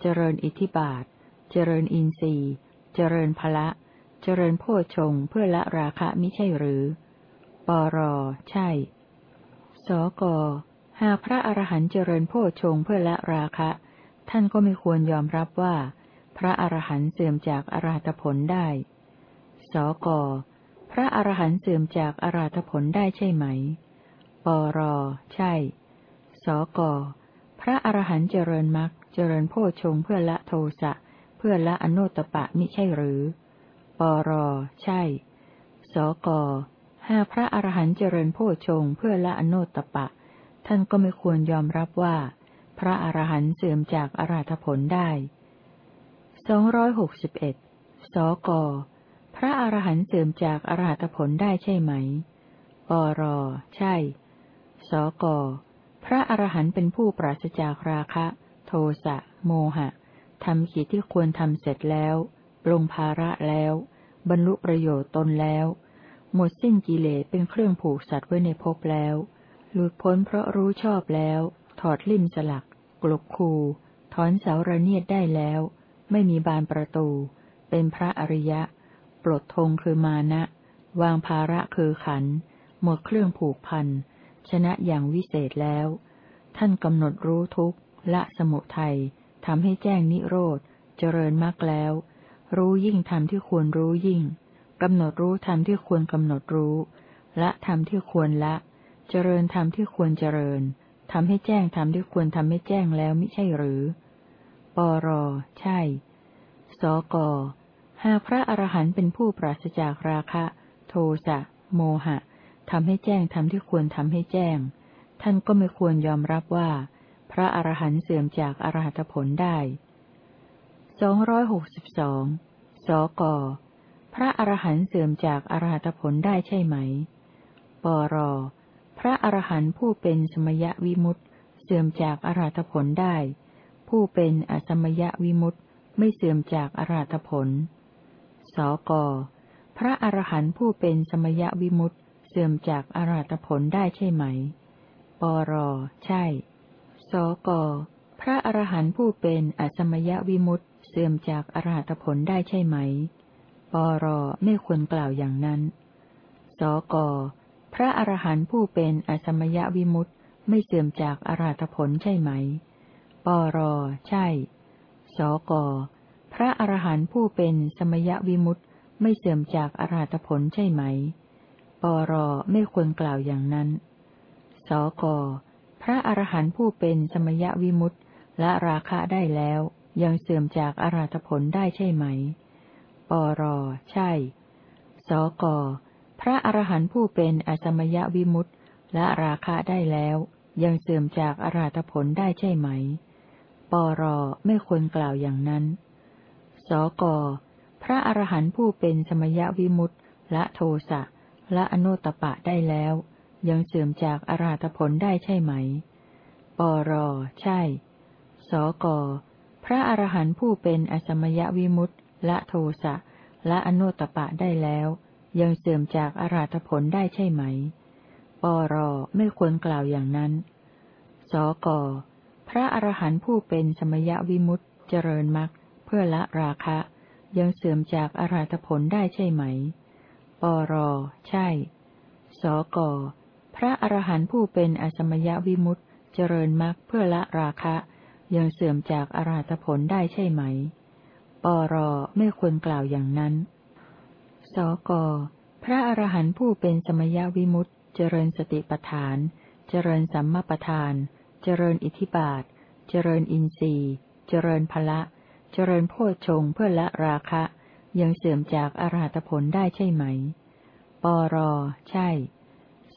S1: เจริญอิทธิบาท เจริญอินทรีย์ เจริญพละ เจริญโพชงเพื่อละราคะมิใช่หรือ ปร ใช่ สก หากพระอรหันต์เจริญโพชงเพื่อละราคะ ท่านก็ไม่ควรยอมรับว่า พระอรหันต์เสื่อมจากอรหัตผลได้ สก พระอรหันต์เสื่อมจากอาราธผลได้ใช่ไหม ปร ใช่ สก พระอรหันต์เจริญมรรคเจริญโพชงเพื่อละโทสะ เพื่อพื่อละอโนตปะมิใช่หรือ ปร ใช่ สก หากพระอรหันต์เจริญโพชงเพื่อละอโนตปะ ท่านก็ไม่ควรยอมรับว่า พระอรหันต์เสื่อมจากอราธผลได้สองร้อยหกสิบเอ็ดสก พระอรหันต์เสื่อมจากอราธผลได้ใช่ไหม ปร ใช่ สก พระอรหันต์เป็นผู้ปราศจากราคะ โทสะ โมหะทำกิจที่ควรทำเสร็จแล้ว ลงภาระแล้ว บรรลุประโยชน์ตนแล้ว หมดสิ้นกิเลสเป็นเครื่องผูกสัตว์ไว้ในภพแล้ว หลุดพ้นเพราะรู้ชอบแล้ว ถอดลิ่มสลัก กลบคู ถอนเสาระเนียดได้แล้ว ไม่มีบานประตู เป็นพระอริยะ ปลดธงคือมานะ วางภาระคือขัน หมดเครื่องผูกพัน ชนะอย่างวิเศษแล้ว ท่านกำหนดรู้ทุกละสมุทัยทำให้แจ้งนิโรธ เจริญมรรคแล้ว รู้ยิ่งธรรมที่ควรรู้ยิ่ง กำหนดรู้ธรรมที่ควรกำหนดรู้ ละธรรมที่ควรละ เจริญธรรมที่ควรเจริญทำให้แจ้งธรรมที่ควรทำให้แจ้งแล้วมิใช่หรือ ปร ใช่ สก หากพระอรหันต์เป็นผู้ปราศจากราคะ โทสะ โมหะทำให้แจ้งธรรมที่ควรทำให้แจ้ง ท่านก็ไม่ควรยอมรับว่า พระอรหันต์เสื่อมจากอรหัตผลได้สองร้อยหกสิบสองสก พระอรหันต์เสื่อมจากอรหัตผลได้ใช่ไหม ปร พระอรหันต์ผู้เป็นสมยวิมุตต์เสื่อมจากอรหัตผลได้ ผู้เป็นอสมยวิมุตต์ไม่เสื่อมจากอรหัตผล สก พระอรหันต์ผู้เป็นสมยวิมุตต์เสื่อมจากอรหัตผลได้ใช่ไหม ปร ใช่ สก พระอรหันต์ผู้เป็นอสมยวิมุตต์เสื่อมจากอรหัตผลได้ใช่ไหม ปรไม่ควรกล่าวอย่างนั้น สก พระอรหันต์ผู้เป็นอสมยวิมุตต์ไม่เสื่อมจากอรหัตผลใช่ไหม ปร ใช่ สก พระอรหันต์ผู้เป็นสมยวิมุตต์ไม่เสื่อมจากอรหัตผลใช่ไหม ปร ไม่ควรกล่าวอย่างนั้น สก พระอรหันต์ผู้เป็นสมยวิมุตต์ละราคะได้แล้ว ยังเสื่อมจากอาราธผลได้ใช่ไหม ปรใช่ สก พระอรหันต์ผู้เป็นอสมยวิมุตต์ละราคะได้แล้ว ยังเสื่อมจากอาราธผลได้ใช่ไหม ปรไม่ควรกล่าวอย่างนั้น สก พระอรหันต์ผู้เป็นสมยวิมุตต์ละโทสะและอนุตตปะได้แล้ว ยังเสื่อมจากอาราธผลได้ใช่ไหม ปรใช่ สก พระอรหันต์ผู้เป็นอสมยวิมุตต์ ละโทสะละอนุตตปะได้แล้ว ยังเสื่อมจากอราธผลได้ใช่ไหม ปรไม่ควรกล่าวอย่างนั้น สกพระอรหันต์ผู้เป็นสมยวิมุตต์เจริญมรรคเพื่อละราคะ ยังเสื่อมจากอราธผลได้ใช่ไหม ปรใช่ สกพระอรหันต์ผู้เป็นอสมยวิมุตต์เจริญมรรคเพื่อละราคะ ยังเสื่อมจากอราธผลได้ใช่ไหม ปรไม่ควรกล่าวอย่างนั้น สก พระอรหันต์ผู้เป็นสมยวิมุตต์เจริญสติปัฏฐาน เจริญสัมมาปัฏฐาน เจริญอิทิบาท เจริญอินทรีย์ เจริญพละ เจริญโพชงเพื่อละราคะ ยังเสื่อมจากอาราธผลได้ใช่ไหม ปร ใช่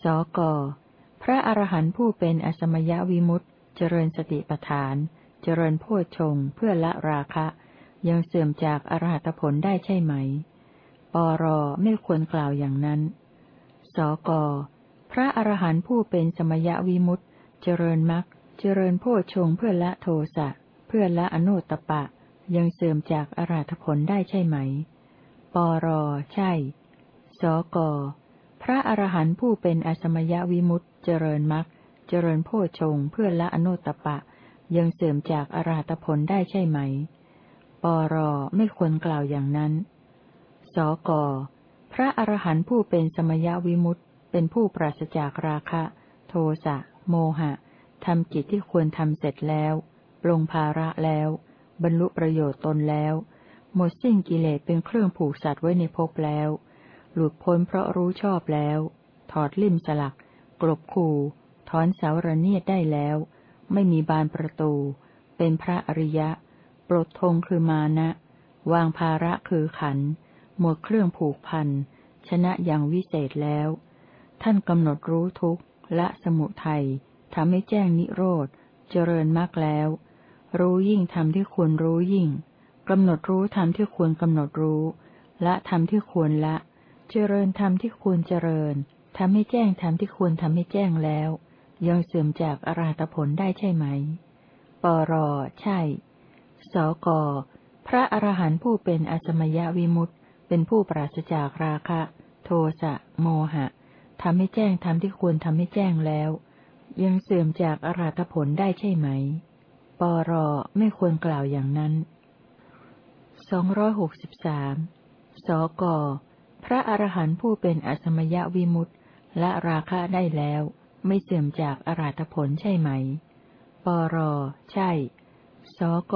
S1: สก พระอรหันต์ผู้เป็นอสมยวิมุตต์เจริญสติปัฏฐาน เจริญโพชงเพื่อละราคะ ยังเสื่อมจากอรหัตผลได้ใช่ไหม ปรไม่ควรกล่าวอย่างนั้น สก พระอรหันต์ผู้เป็นสมยวิมุตต์เจริญมรรคเจริญโพชงเพื่อละโทสะ เพื่อละอนุตตปะ ยังเสื่อมจากอรหัตผลได้ใช่ไหม ปรใช่ สก พระอรหันต์ผู้เป็นอสมยวิมุตต์เจริญมรรคเจริญโพชงเพื่อละอนุตตปะ ยังเสื่อมจากอาราตผลได้ใช่ไหม ปรไม่ควรกล่าวอย่างนั้น สก พระอรหันต์ผู้เป็นสมยวิมุตต์เป็นผู้ปราศจากราคะ โทสะ โมหะทำกิจที่ควรทำเสร็จแล้วลงภาระแล้ว บรรลุประโยชน์ตนแล้ว หมดสิ้นกิเลสเป็นเครื่องผูกสัตว์ไว้ในภพแล้ว หลุดพ้นเพราะรู้ชอบแล้ว ถอดลิ่มสลัก กลบคูถอนเสาระเนียดได้แล้ว ไม่มีบานประตู เป็นพระอริยะ ปลดธงคือมานะ วางภาระคือขัน หมดเครื่องผูกพัน ชนะอย่างวิเศษแล้ว ท่านกำหนดรู้ทุกข์ละสมุทัยทำให้แจ้งนิโรธ เจริญมากแล้ว รู้ยิ่งทำที่ควรรู้ยิ่งกำหนดรู้ทำที่ควรกำหนดรู้ ละทำที่ควรละ เจริญทำที่ควรเจริญทำให้แจ้งทำที่ควรทำให้แจ้งแล้ว ยังเสื่อมจากอราตผลได้ใช่ไหม ปรใช่ สก พระอรหันต์ผู้เป็นอสมยวิมุตต์เป็นผู้ปราศจากราคะ โทสะโมหะทำให้แจ้งทำที่ควรทำให้แจ้งแล้ว ยังเสื่อมจากอราตผลได้ใช่ไหม ปรไม่ควรกล่าวอย่างนั้นสองร้อยหกสิบสามสก พระอรหันต์ผู้เป็นอสมยวิมุตต์ละราคะได้แล้ว ไม่เสื่อมจากอราตผลใช่ไหม ปรใช่ สก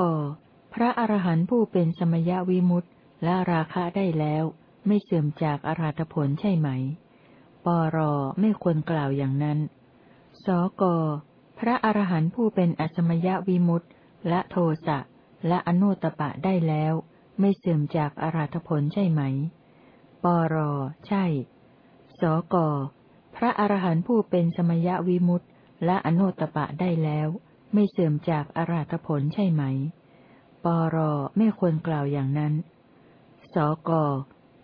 S1: พระอรหันต์ผู้เป็นสมยวิมุตต์ละราคะได้แล้ว ไม่เสื่อมจากอราตผลใช่ไหม ปรไม่ควรกล่าวอย่างนั้น สก พระอรหันต์ผู้เป็นอสมยวิมุตต์ละโทสะและอนุตปะได้แล้ว ไม่เสื่อมจากอราตผลใช่ไหม ปรใช่ สก พระอรหันต์ผู้เป็นสมยวิมุตต์และอนุตปะได้แล้ว ไม่เสื่อมจากอราตผลใช่ไหม ปรไม่ควรกล่าวอย่างนั้น สก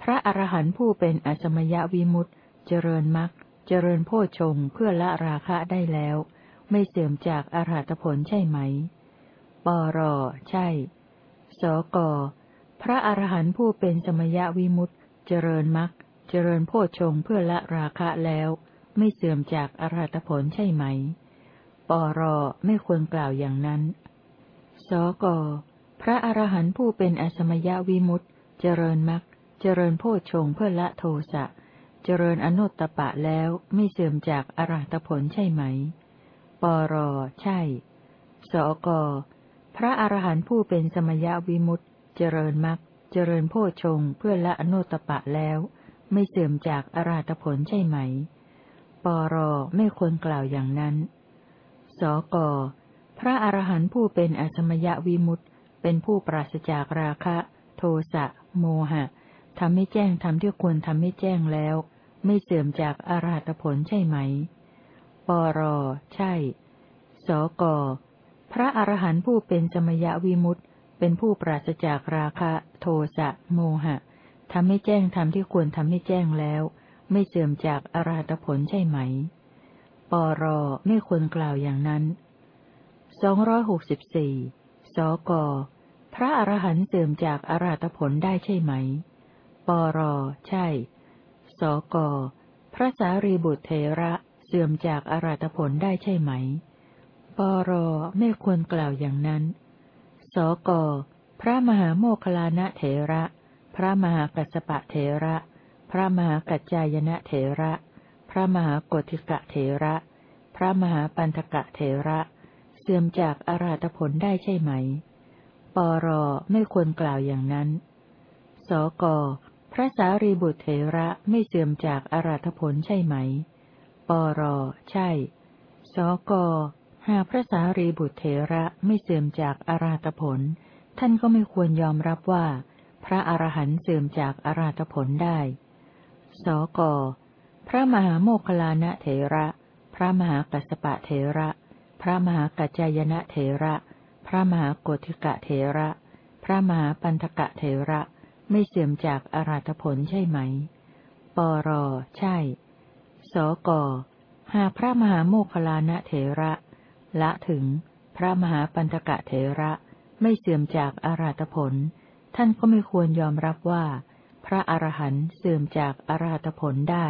S1: พระอรหันต์ผู้เป็นอสมยวิมุตต์เจริญมรรคเจริญโพชงเพื่อละราคะได้แล้ว ไม่เสื่อมจากอรหัตผลใช่ไหม ปร ใช่ สก พระอรหันต์ผู้เป็นสมยวิมุตต์เจริญมรรคเจริญโพชงเพื่อละราคะแล้ว ไม่เสื่อมจากอรหัตผลใช่ไหม ปร ไม่ควรกล่าวอย่างนั้น สก พระอรหันต์ผู้เป็นอสมยวิมุตต์เจริญมรรคเจริญโพชงเพื่อละโทสะ เจริญอนุตตปะแล้วไม่เสื่อมจากอรหัตผลใช่ไหม ปรใช่ สก พระอรหันต์ผู้เป็นสมยวิมุตต์เจริญมรรคเจริญโพชงเพื่อละอนุตตปะแล้ว ไม่เสื่อมจากอรหัตผลใช่ไหม ปรไม่ควรกล่าวอย่างนั้น สก พระอรหันต์ผู้เป็นอสมยวิมุตต์ เป็นผู้ปราศจากราคะ โทสะ โมหะทำให้แจ้งทำที่ควรทำให้แจ้งแล้ว ไม่เสื่อมจากอาราตผลใช่ไหม ปร ใช่ สก พระอรหันต์ผู้เป็นสมยวิมุตตเป็นผู้ปราศจากราคะ โทสะ โมหะทำให้แจ้งทำที่ควรทำให้แจ้งแล้ว ไม่เสื่อมจากอาราตผลใช่ไหม ปร ไม่ควรกล่าวอย่างนั้นสองร้อยหกสิบสี่สก พระอรหันต์เสื่อมจากอาราตผลได้ใช่ไหม ปร ใช่ สก พระสารีบุตรเทระเสื่อมจากอาราตผลได้ใช่ไหม ปร ไม่ควรกล่าวอย่างนั้น สก พระมหาโมคลานะเถระ พระมหากัสปะเถระ พระมหากัจจายนะเถระ พระมหากติกะเถระ พระมหาปันทกะเถระ เสื่อมจากอาราตผลได้ใช่ไหม ปรไม่ควรกล่าวอย่างนั้น สก พระสารีบุตรเถระไม่เสื่อมจากอาราธผลใช่ไหม ปร ใช่ สก หากพระสารีบุตรเถระไม่เสื่อมจากอาราธผล ท่านก็ไม่ควรยอมรับว่า พระอรหันต์เสื่อมจากอาราธผลได้ สก พระมหาโมคลานะเถระ พระมหากัสปะเถระ พระมหากัจจายนะเถระ พระมหาโกธิกะเถระ พระมหาปันทกะเถระไม่เสื่อมจากอาราธผลใช่ไหม ปรใช่ สก หากพระมหาโมคลานะเถระ ละถึง พระมหาปันทกะเถระไม่เสื่อมจากอาราธผล ท่านก็ไม่ควรยอมรับว่า พระอรหันต์เสื่อมจากอาราธผลได้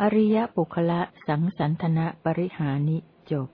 S1: อริยปุคละสังสันทนะปริหานิจบ